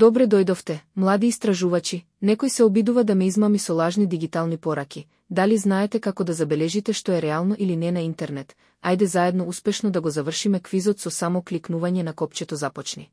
Добре дојдовте, млади истражувачи, некој се обидува да ме измами со лажни дигитални пораки, дали знаете како да забележите што е реално или не на интернет, ајде заедно успешно да го завршиме квизот со само кликнување на копчето започни.